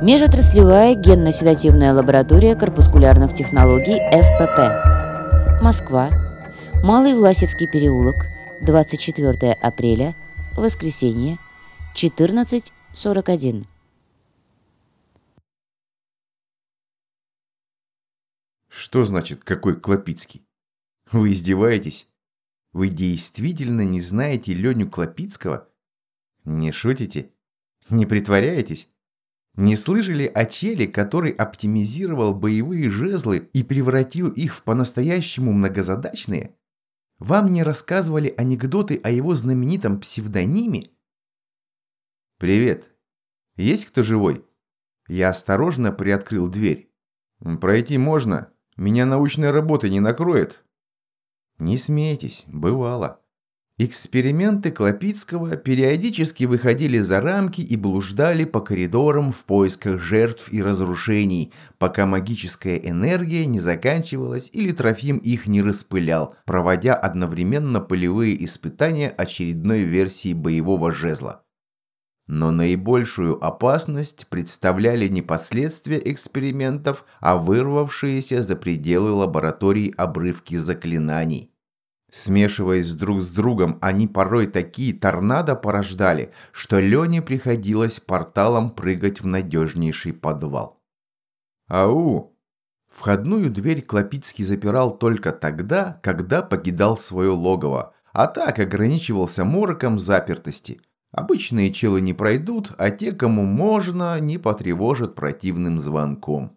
Межотраслевая генно-седативная лаборатория корпускулярных технологий ФПП. Москва. Малый Власевский переулок. 24 апреля. Воскресенье. 14.41. Что значит «какой Клопицкий»? Вы издеваетесь? Вы действительно не знаете Леню Клопицкого? Не шутите? Не притворяетесь? Не слышали о челе, который оптимизировал боевые жезлы и превратил их в по-настоящему многозадачные? Вам не рассказывали анекдоты о его знаменитом псевдониме? «Привет. Есть кто живой?» Я осторожно приоткрыл дверь. «Пройти можно. Меня научная работа не накроет». Не смейтесь, бывало. Эксперименты Клопицкого периодически выходили за рамки и блуждали по коридорам в поисках жертв и разрушений, пока магическая энергия не заканчивалась или Трофим их не распылял, проводя одновременно полевые испытания очередной версии боевого жезла. Но наибольшую опасность представляли не последствия экспериментов, а вырвавшиеся за пределы лабораторий обрывки заклинаний. Смешиваясь друг с другом, они порой такие торнадо порождали, что Лене приходилось порталом прыгать в надежнейший подвал. «Ау!» Входную дверь Клопицкий запирал только тогда, когда покидал свое логово, а так ограничивался мороком запертости. Обычные челы не пройдут, а те, кому можно, не потревожат противным звонком.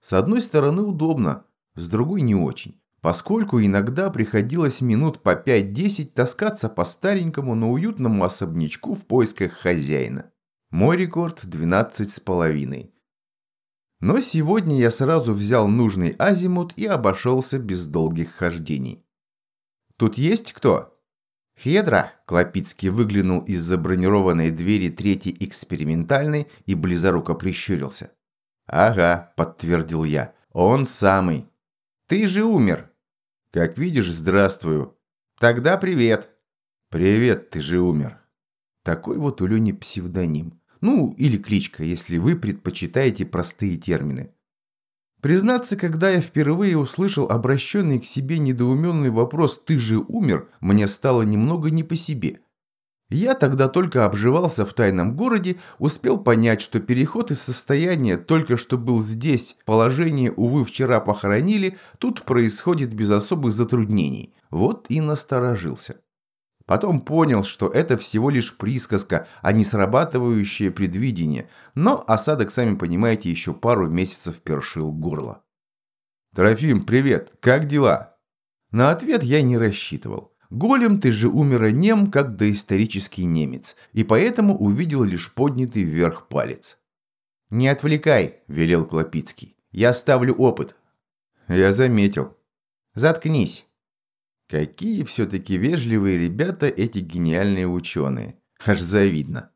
С одной стороны удобно, с другой не очень поскольку иногда приходилось минут по 5-10 таскаться по старенькому, но уютному особнячку в поисках хозяина. Мой рекорд 12 с половиной. Но сегодня я сразу взял нужный азимут и обошелся без долгих хождений. «Тут есть кто?» «Федра!» – Клопицкий выглянул из-за бронированной двери третьей экспериментальной и близоруко прищурился. «Ага», – подтвердил я, – «он самый». «Ты же умер!» «Как видишь, здравствую». «Тогда привет». «Привет, ты же умер». Такой вот у Лени псевдоним. Ну, или кличка, если вы предпочитаете простые термины. Признаться, когда я впервые услышал обращенный к себе недоуменный вопрос «ты же умер», мне стало немного не по себе – я тогда только обживался в тайном городе, успел понять, что переход из состояния только что был здесь, положение, увы, вчера похоронили, тут происходит без особых затруднений. Вот и насторожился. Потом понял, что это всего лишь присказка, а не срабатывающее предвидение, но осадок, сами понимаете, еще пару месяцев першил горло. «Трофим, привет! Как дела?» На ответ я не рассчитывал. Голем ты же умер нем, как доисторический немец, и поэтому увидел лишь поднятый вверх палец. «Не отвлекай», – велел Клопицкий. «Я ставлю опыт». «Я заметил». «Заткнись». Какие все-таки вежливые ребята эти гениальные ученые. Аж завидно.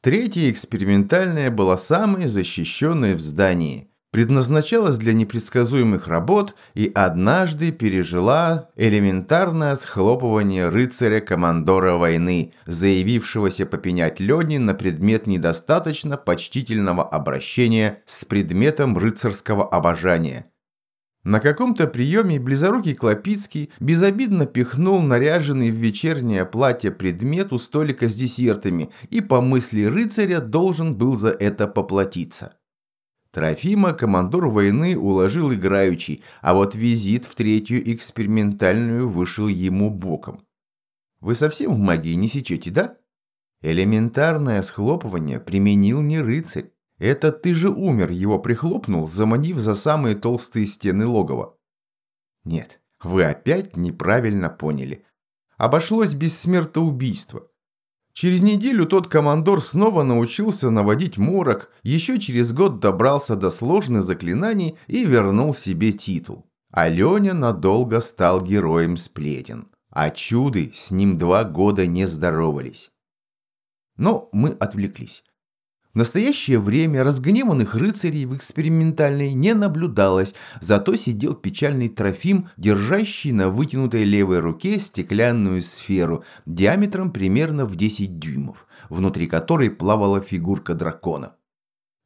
Третья экспериментальная была самой защищенной в здании – предназначалась для непредсказуемых работ и однажды пережила элементарное схлопывание рыцаря-командора войны, заявившегося попенять Лене на предмет недостаточно почтительного обращения с предметом рыцарского обожания. На каком-то приеме близорукий Клопицкий безобидно пихнул наряженный в вечернее платье предмет у столика с десертами и по мысли рыцаря должен был за это поплатиться. Трофима командор войны уложил играючи, а вот визит в третью экспериментальную вышел ему боком. Вы совсем в магии не сечете, да? Элементарное схлопывание применил не рыцарь. Это ты же умер, его прихлопнул, заманив за самые толстые стены логова. Нет, вы опять неправильно поняли. Обошлось без смертоубийства. Через неделю тот командор снова научился наводить морок, еще через год добрался до сложных заклинаний и вернул себе титул. Аленя надолго стал героем сплетен, а чуды с ним два года не здоровались. Но мы отвлеклись. В настоящее время разгневанных рыцарей в экспериментальной не наблюдалось, зато сидел печальный Трофим, держащий на вытянутой левой руке стеклянную сферу диаметром примерно в 10 дюймов, внутри которой плавала фигурка дракона.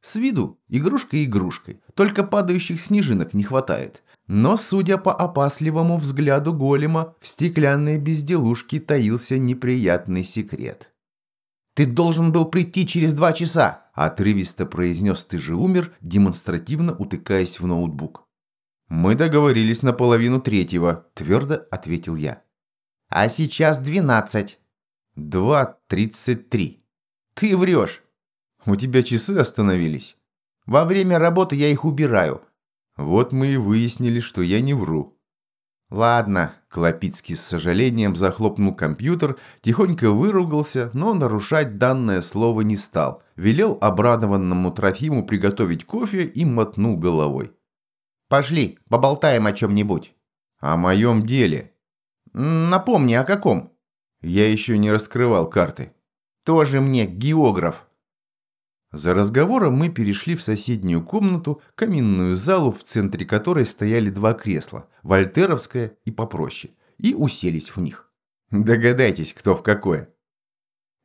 С виду игрушка игрушкой, только падающих снежинок не хватает. Но, судя по опасливому взгляду голема, в стеклянной безделушке таился неприятный секрет. «Ты должен был прийти через два часа!» – отрывисто произнес «ты же умер», демонстративно утыкаясь в ноутбук. «Мы договорились на половину третьего», – твердо ответил я. «А сейчас двенадцать». «Два тридцать три». «Ты врешь!» «У тебя часы остановились?» «Во время работы я их убираю. Вот мы и выяснили, что я не вру. Ладно, Клопицкий с сожалением захлопнул компьютер, тихонько выругался, но нарушать данное слово не стал. Велел обрадованному Трофиму приготовить кофе и мотнул головой. «Пошли, поболтаем о чем-нибудь». «О моем деле». «Напомни, о каком?» Я еще не раскрывал карты. «Тоже мне географ». За разговором мы перешли в соседнюю комнату, каминную залу, в центре которой стояли два кресла, вольтеровское и попроще, и уселись в них. Догадайтесь, кто в какое.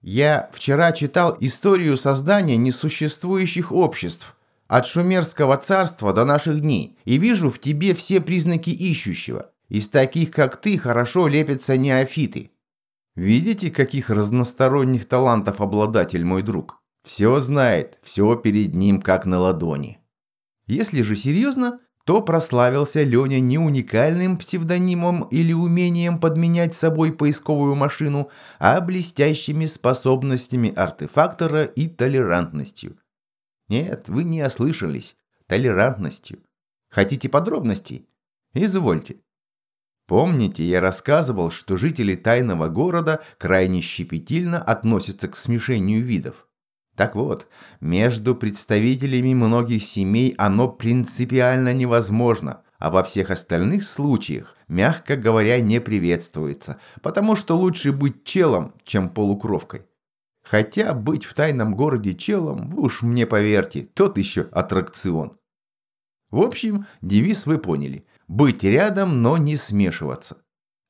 Я вчера читал историю создания несуществующих обществ, от шумерского царства до наших дней, и вижу в тебе все признаки ищущего. Из таких, как ты, хорошо лепятся неофиты. Видите, каких разносторонних талантов обладатель мой друг? Все знает, все перед ним как на ладони. Если же серьезно, то прославился Леня не уникальным псевдонимом или умением подменять собой поисковую машину, а блестящими способностями артефактора и толерантностью. Нет, вы не ослышались. Толерантностью. Хотите подробностей? Извольте. Помните, я рассказывал, что жители тайного города крайне щепетильно относятся к смешению видов? Так вот, между представителями многих семей оно принципиально невозможно, а во всех остальных случаях, мягко говоря, не приветствуется, потому что лучше быть челом, чем полукровкой. Хотя быть в тайном городе челом, вы уж мне поверьте, тот еще аттракцион. В общем, девиз вы поняли. Быть рядом, но не смешиваться.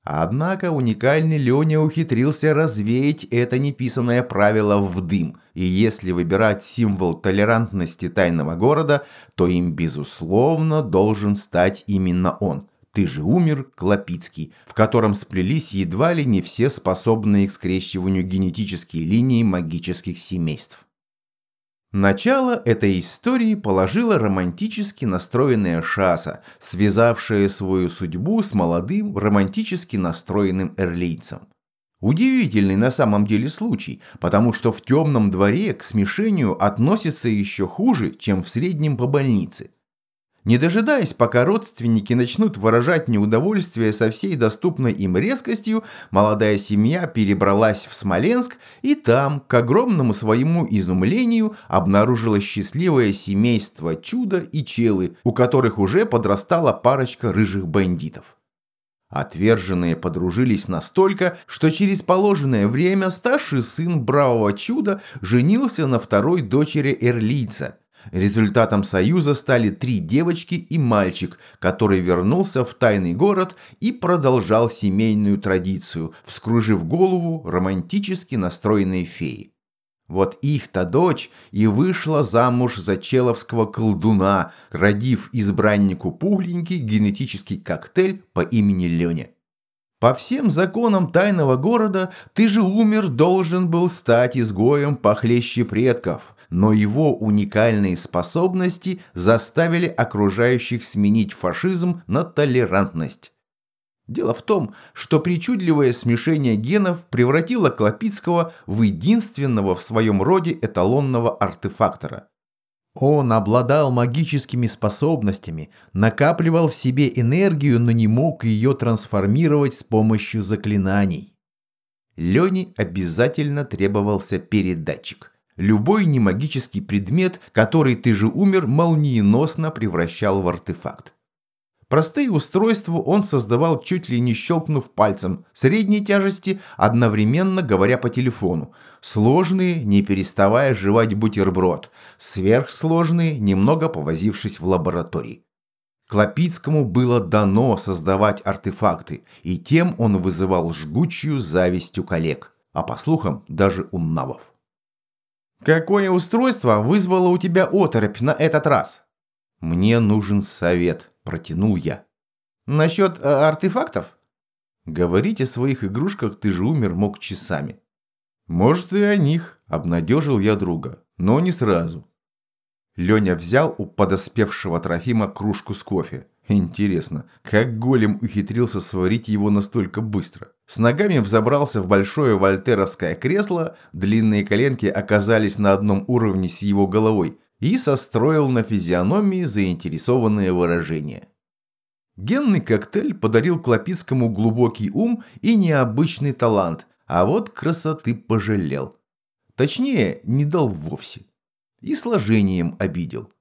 Однако уникальный Леня ухитрился развеять это неписанное правило в дым, и если выбирать символ толерантности тайного города, то им, безусловно, должен стать именно он. «Ты же умер, Клопицкий», в котором сплелись едва ли не все способные к скрещиванию генетические линии магических семейств. Начало этой истории положила романтически настроенная Шаса, связавшая свою судьбу с молодым, романтически настроенным эрлийцем. Удивительный на самом деле случай, потому что в темном дворе к смешению относится еще хуже, чем в среднем по больнице – не дожидаясь, пока родственники начнут выражать неудовольствие со всей доступной им резкостью, молодая семья перебралась в Смоленск и там, к огромному своему изумлению, обнаружила счастливое семейство Чудо и Челы, у которых уже подрастала парочка рыжих бандитов. Отверженные подружились настолько, что через положенное время старший сын бравого чуда женился на второй дочери Эрлийца – Результатом союза стали три девочки и мальчик, который вернулся в тайный город и продолжал семейную традицию, вскружив голову романтически настроенной феи. Вот их-то дочь и вышла замуж за человского колдуна, родив избраннику пухленький генетический коктейль по имени Леня. По всем законам тайного города ты же умер должен был стать изгоем похлеще предков – но его уникальные способности заставили окружающих сменить фашизм на толерантность. Дело в том, что причудливое смешение генов превратило Клопицкого в единственного в своем роде эталонного артефактора. Он обладал магическими способностями, накапливал в себе энергию, но не мог ее трансформировать с помощью заклинаний. Лене обязательно требовался передатчик. Любой немагический предмет, который ты же умер, молниеносно превращал в артефакт. Простые устройства он создавал чуть ли не щелкнув пальцем, средней тяжести, одновременно говоря по телефону. Сложные, не переставая жевать бутерброд. Сверхсложные, немного повозившись в лаборатории. Клопицкому было дано создавать артефакты, и тем он вызывал жгучую зависть у коллег, а по слухам даже у навов. Какое устройство вызвало у тебя оторопь на этот раз? Мне нужен совет, протянул я. Насчет э, артефактов? Говорить о своих игрушках ты же умер мог часами. Может и о них, обнадежил я друга, но не сразу. Леня взял у подоспевшего Трофима кружку с кофе. Интересно, как голем ухитрился сварить его настолько быстро? С ногами взобрался в большое вольтеровское кресло, длинные коленки оказались на одном уровне с его головой и состроил на физиономии заинтересованное выражение. Генный коктейль подарил Клопицкому глубокий ум и необычный талант, а вот красоты пожалел. Точнее, не дал вовсе и сложением обидел.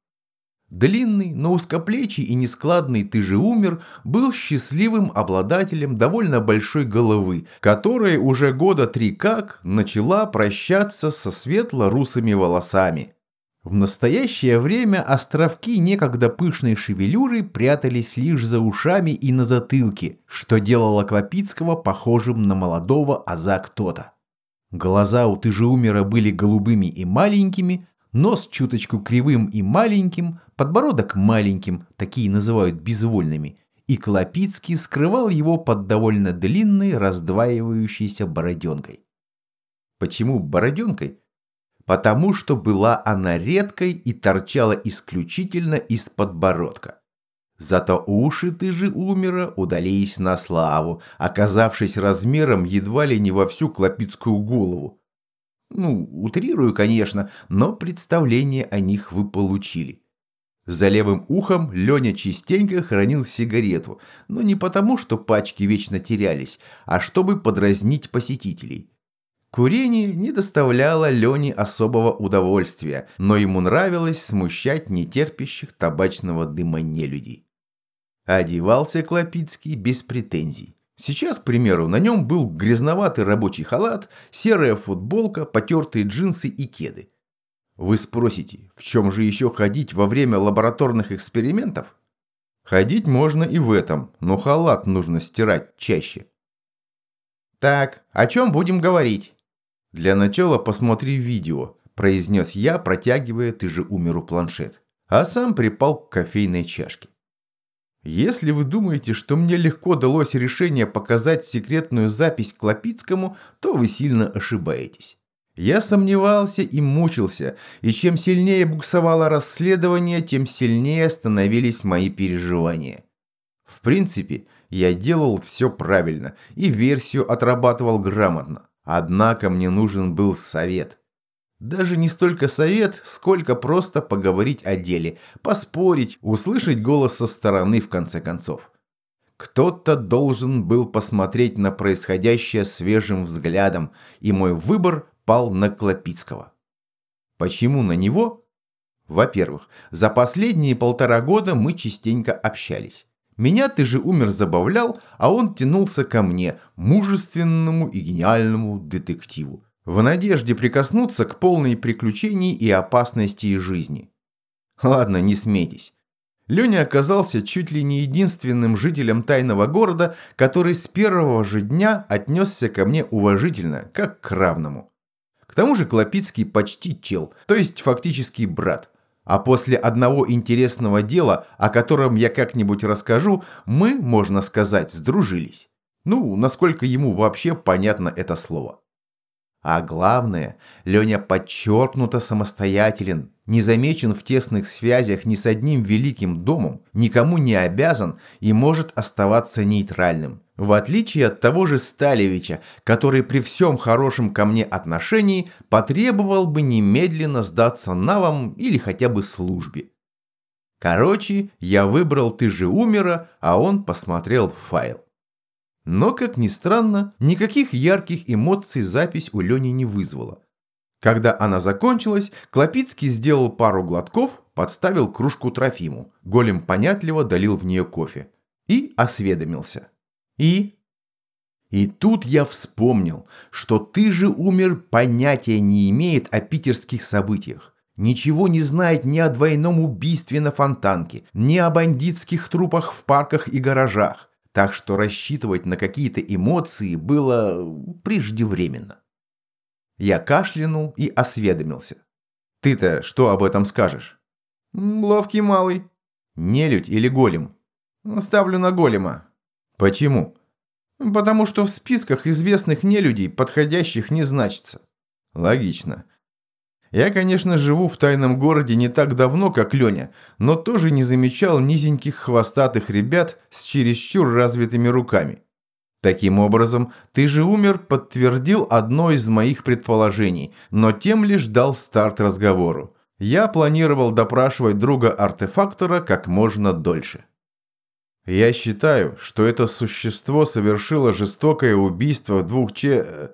Длинный, но узкоплечий и нескладный «ты же умер» был счастливым обладателем довольно большой головы, которая уже года три как начала прощаться со светло-русыми волосами. В настоящее время островки некогда пышной шевелюры прятались лишь за ушами и на затылке, что делало Клопицкого похожим на молодого аза кто-то. Глаза у «ты же умера» были голубыми и маленькими, нос чуточку кривым и маленьким, подбородок маленьким, такие называют безвольными, и Клопицкий скрывал его под довольно длинной раздваивающейся бороденкой. Почему бороденкой? Потому что была она редкой и торчала исключительно из подбородка. Зато уши ты же умера удались на славу, оказавшись размером едва ли не во всю клопицкую голову, ну, утрирую, конечно, но представление о них вы получили. За левым ухом Леня частенько хранил сигарету, но не потому, что пачки вечно терялись, а чтобы подразнить посетителей. Курение не доставляло Лене особого удовольствия, но ему нравилось смущать нетерпящих табачного дыма нелюдей. Одевался Клопицкий без претензий. Сейчас, к примеру, на нем был грязноватый рабочий халат, серая футболка, потертые джинсы и кеды. Вы спросите, в чем же еще ходить во время лабораторных экспериментов? Ходить можно и в этом, но халат нужно стирать чаще. Так, о чем будем говорить? Для начала посмотри видео, произнес я, протягивая ты же умеру планшет, а сам припал к кофейной чашке. Если вы думаете, что мне легко далось решение показать секретную запись Клопицкому, то вы сильно ошибаетесь. Я сомневался и мучился, и чем сильнее буксовало расследование, тем сильнее становились мои переживания. В принципе, я делал все правильно и версию отрабатывал грамотно. Однако мне нужен был совет. Даже не столько совет, сколько просто поговорить о деле, поспорить, услышать голос со стороны в конце концов. Кто-то должен был посмотреть на происходящее свежим взглядом, и мой выбор пал на Клопицкого. Почему на него? Во-первых, за последние полтора года мы частенько общались. Меня ты же умер забавлял, а он тянулся ко мне, мужественному и гениальному детективу в надежде прикоснуться к полной приключений и опасности жизни. Ладно, не смейтесь. Леня оказался чуть ли не единственным жителем тайного города, который с первого же дня отнесся ко мне уважительно, как к равному. К тому же Клопицкий почти чел, то есть фактически брат. А после одного интересного дела, о котором я как-нибудь расскажу, мы, можно сказать, сдружились. Ну, насколько ему вообще понятно это слово. А главное, Леня подчеркнуто самостоятелен, не замечен в тесных связях ни с одним великим домом, никому не обязан и может оставаться нейтральным. В отличие от того же Сталевича, который при всем хорошем ко мне отношении потребовал бы немедленно сдаться навам или хотя бы службе. Короче, я выбрал «ты же умера», а он посмотрел файл. Но, как ни странно, никаких ярких эмоций запись у Лени не вызвала. Когда она закончилась, Клопицкий сделал пару глотков, подставил кружку Трофиму, голем понятливо долил в нее кофе и осведомился. И? И тут я вспомнил, что ты же умер понятия не имеет о питерских событиях. Ничего не знает ни о двойном убийстве на Фонтанке, ни о бандитских трупах в парках и гаражах так что рассчитывать на какие-то эмоции было преждевременно. Я кашлянул и осведомился. Ты-то что об этом скажешь? Ловкий малый. Нелюдь или голем? Ставлю на голема. Почему? Потому что в списках известных нелюдей подходящих не значится. Логично. Я, конечно, живу в тайном городе не так давно, как Леня, но тоже не замечал низеньких хвостатых ребят с чересчур развитыми руками. Таким образом, ты же умер подтвердил одно из моих предположений, но тем лишь дал старт разговору. Я планировал допрашивать друга-артефактора как можно дольше. Я считаю, что это существо совершило жестокое убийство двух че...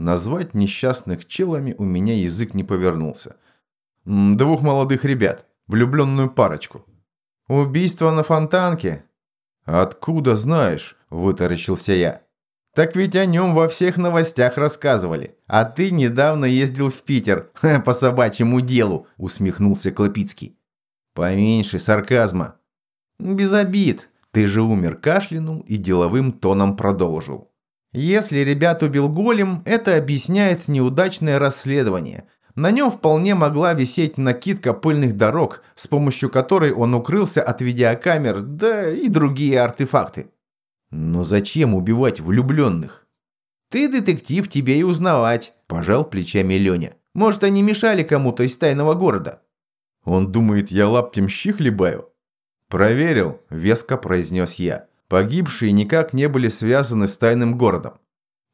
Назвать несчастных челами у меня язык не повернулся. Двух молодых ребят, влюбленную парочку. Убийство на фонтанке? Откуда знаешь? Вытаращился я. Так ведь о нем во всех новостях рассказывали. А ты недавно ездил в Питер по собачьему делу, усмехнулся Клопицкий. Поменьше сарказма. Без обид. Ты же умер кашлянул и деловым тоном продолжил. Если ребят убил голем, это объясняет неудачное расследование. На нем вполне могла висеть накидка пыльных дорог, с помощью которой он укрылся от видеокамер, да и другие артефакты. Но зачем убивать влюбленных? Ты детектив, тебе и узнавать, пожал плечами Леня. Может, они мешали кому-то из тайного города? Он думает, я лаптем щи? Проверил, веско произнес я. Погибшие никак не были связаны с тайным городом.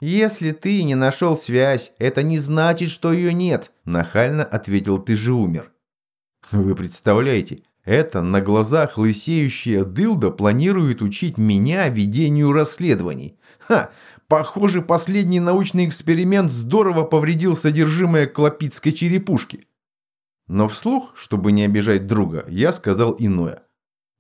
«Если ты не нашел связь, это не значит, что ее нет», – нахально ответил ты же умер. Вы представляете, это на глазах лысеющая дылда планирует учить меня ведению расследований. Ха, похоже, последний научный эксперимент здорово повредил содержимое клопицкой черепушки. Но вслух, чтобы не обижать друга, я сказал иное.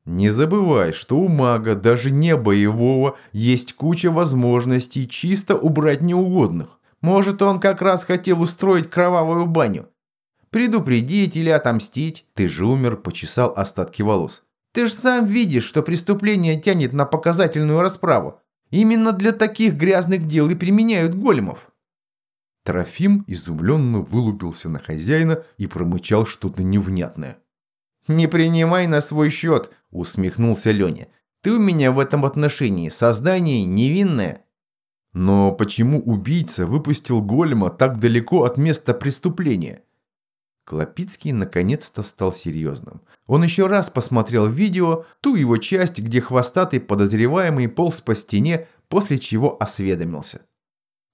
Не забывай, что у мага, даже не боевого, есть куча возможностей чисто убрать неугодных. Может, он как раз хотел устроить кровавую баню. Предупредить или отомстить. Ты же умер, почесал остатки волос. Ты же сам видишь, что преступление тянет на показательную расправу. Именно для таких грязных дел и применяют големов. Трофим изумленно вылупился на хозяина и промычал что-то невнятное. «Не принимай на свой счет», – усмехнулся Леня. «Ты у меня в этом отношении создание невинное». «Но почему убийца выпустил голема так далеко от места преступления?» Клопицкий наконец-то стал серьезным. Он еще раз посмотрел видео, ту его часть, где хвостатый подозреваемый полз по стене, после чего осведомился.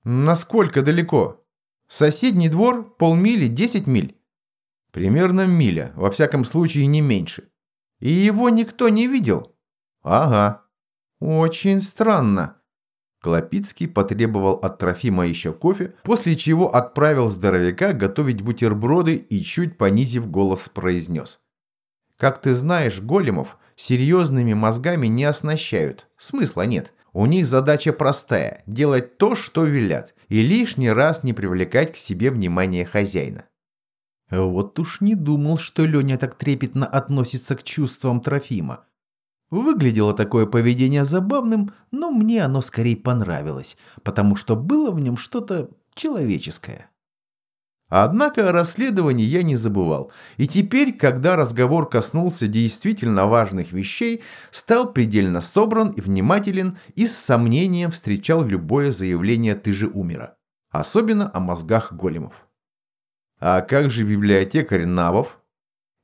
«Насколько далеко? Соседний двор? Полмили? Десять миль?» Примерно миля, во всяком случае не меньше. И его никто не видел? Ага. Очень странно. Клопицкий потребовал от Трофима еще кофе, после чего отправил здоровяка готовить бутерброды и, чуть понизив голос, произнес. «Как ты знаешь, големов серьезными мозгами не оснащают. Смысла нет. У них задача простая – делать то, что велят, и лишний раз не привлекать к себе внимание хозяина. Вот уж не думал, что Леня так трепетно относится к чувствам Трофима. Выглядело такое поведение забавным, но мне оно скорее понравилось, потому что было в нем что-то человеческое. Однако о расследовании я не забывал, и теперь, когда разговор коснулся действительно важных вещей, стал предельно собран и внимателен и с сомнением встречал любое заявление «ты же умера», особенно о мозгах големов. А как же библиотекарь Навов?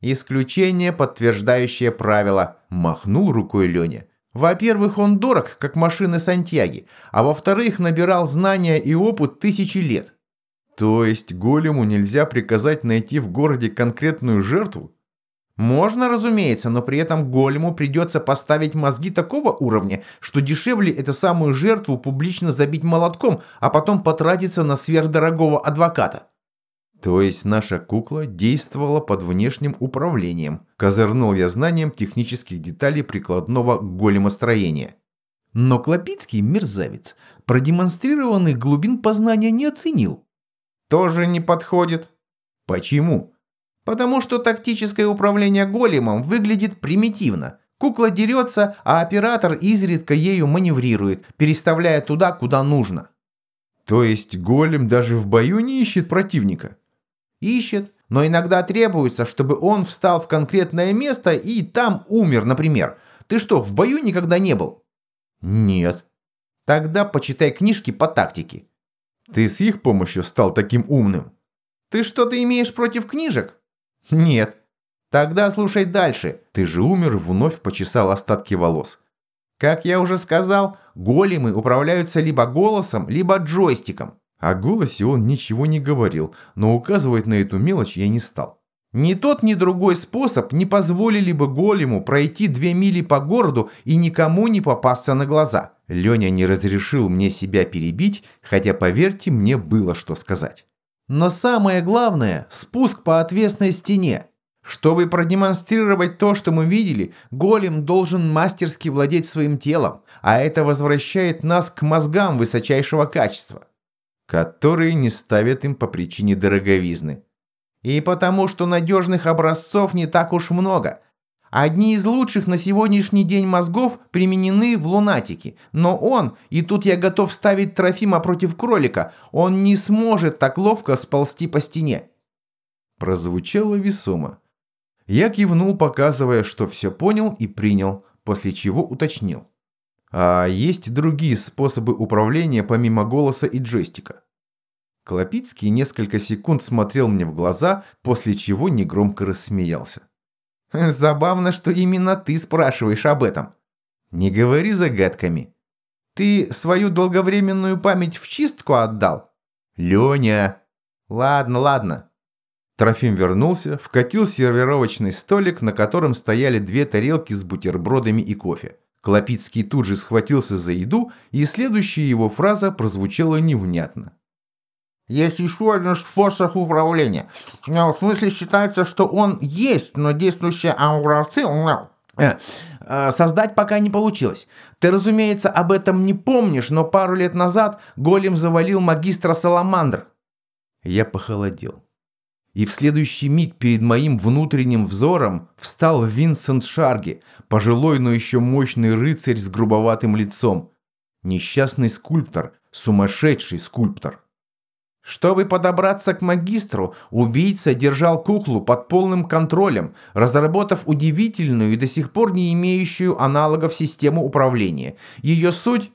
Исключение, подтверждающее правило, махнул рукой Леня. Во-первых, он дорог, как машины Сантьяги, а во-вторых, набирал знания и опыт тысячи лет. То есть голему нельзя приказать найти в городе конкретную жертву? Можно, разумеется, но при этом голему придется поставить мозги такого уровня, что дешевле эту самую жертву публично забить молотком, а потом потратиться на сверхдорогого адвоката. То есть наша кукла действовала под внешним управлением. Козырнул я знанием технических деталей прикладного големостроения. Но Клопицкий, мерзавец, продемонстрированных глубин познания не оценил. Тоже не подходит. Почему? Потому что тактическое управление големом выглядит примитивно. Кукла дерется, а оператор изредка ею маневрирует, переставляя туда, куда нужно. То есть голем даже в бою не ищет противника? Ищет, Но иногда требуется, чтобы он встал в конкретное место и там умер, например. Ты что, в бою никогда не был? Нет. Тогда почитай книжки по тактике. Ты с их помощью стал таким умным? Ты что-то имеешь против книжек? Нет. Тогда слушай дальше. Ты же умер, вновь почесал остатки волос. Как я уже сказал, големы управляются либо голосом, либо джойстиком. О голосе он ничего не говорил, но указывать на эту мелочь я не стал. Ни тот, ни другой способ не позволили бы голему пройти две мили по городу и никому не попасться на глаза. Леня не разрешил мне себя перебить, хотя, поверьте, мне было что сказать. Но самое главное – спуск по отвесной стене. Чтобы продемонстрировать то, что мы видели, голем должен мастерски владеть своим телом, а это возвращает нас к мозгам высочайшего качества, которые не ставят им по причине дороговизны. И потому что надежных образцов не так уж много. Одни из лучших на сегодняшний день мозгов применены в лунатике, но он, и тут я готов ставить Трофима против кролика, он не сможет так ловко сползти по стене. Прозвучало весомо. Я кивнул, показывая, что все понял и принял, после чего уточнил. А есть другие способы управления помимо голоса и джойстика? Клопицкий несколько секунд смотрел мне в глаза, после чего негромко рассмеялся. «Забавно, что именно ты спрашиваешь об этом. Не говори загадками. Ты свою долговременную память в чистку отдал?» «Леня!» «Ладно, ладно. Трофим вернулся, вкатил сервировочный столик, на котором стояли две тарелки с бутербродами и кофе. Клопицкий тут же схватился за еду, и следующая его фраза прозвучала невнятно. Есть еще один способ управления. В смысле считается, что он есть, но действующие образцы э, э, создать пока не получилось. Ты, разумеется, об этом не помнишь, но пару лет назад голем завалил магистра Саламандр. Я похолодел и в следующий миг перед моим внутренним взором встал Винсент Шарги, пожилой, но еще мощный рыцарь с грубоватым лицом. Несчастный скульптор, сумасшедший скульптор. Чтобы подобраться к магистру, убийца держал куклу под полным контролем, разработав удивительную и до сих пор не имеющую аналогов систему управления. Ее суть...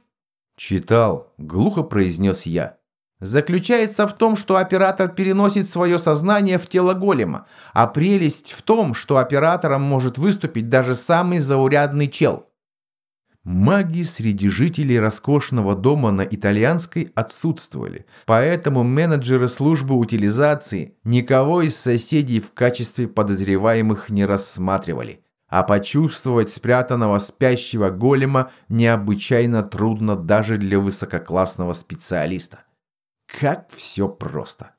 «Читал», — глухо произнес я заключается в том, что оператор переносит свое сознание в тело голема, а прелесть в том, что оператором может выступить даже самый заурядный чел. Маги среди жителей роскошного дома на итальянской отсутствовали, поэтому менеджеры службы утилизации никого из соседей в качестве подозреваемых не рассматривали. А почувствовать спрятанного спящего голема необычайно трудно даже для высококлассного специалиста. Как все просто.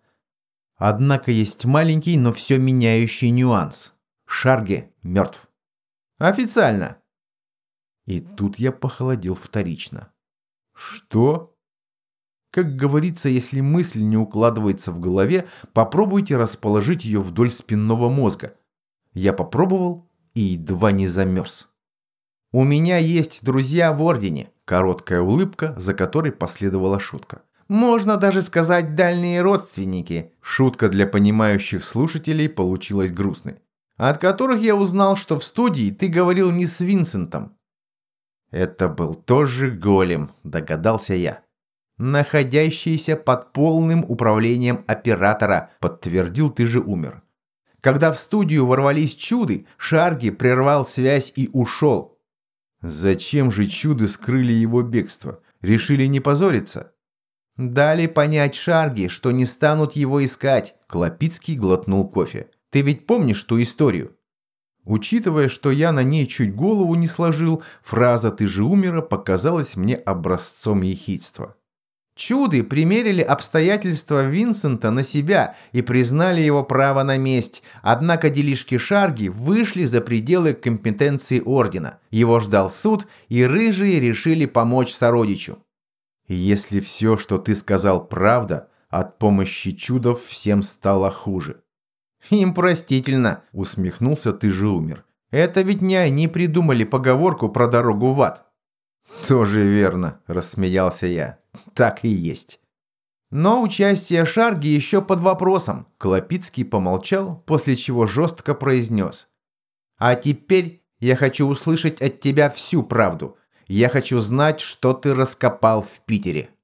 Однако есть маленький, но все меняющий нюанс. Шарге мертв. Официально. И тут я похолодел вторично. Что? Как говорится, если мысль не укладывается в голове, попробуйте расположить ее вдоль спинного мозга. Я попробовал и едва не замерз. У меня есть друзья в Ордене. Короткая улыбка, за которой последовала шутка. Можно даже сказать дальние родственники. Шутка для понимающих слушателей получилась грустной. От которых я узнал, что в студии ты говорил не с Винсентом. Это был тоже голем, догадался я. Находящийся под полным управлением оператора, подтвердил ты же умер. Когда в студию ворвались чуды, Шарги прервал связь и ушел. Зачем же чуды скрыли его бегство? Решили не позориться? Дали понять Шарги, что не станут его искать. Клопицкий глотнул кофе. Ты ведь помнишь ту историю? Учитывая, что я на ней чуть голову не сложил, фраза «ты же умера» показалась мне образцом ехидства. Чуды примерили обстоятельства Винсента на себя и признали его право на месть, однако делишки Шарги вышли за пределы компетенции Ордена. Его ждал суд, и рыжие решили помочь сородичу. Если все, что ты сказал, правда, от помощи чудов всем стало хуже. Им простительно, усмехнулся ты же умер. Это ведь не они придумали поговорку про дорогу в ад. Тоже верно, рассмеялся я. Так и есть. Но участие Шарги еще под вопросом. Клопицкий помолчал, после чего жестко произнес. А теперь я хочу услышать от тебя всю правду. Я хочу знать, что ты раскопал в Питере.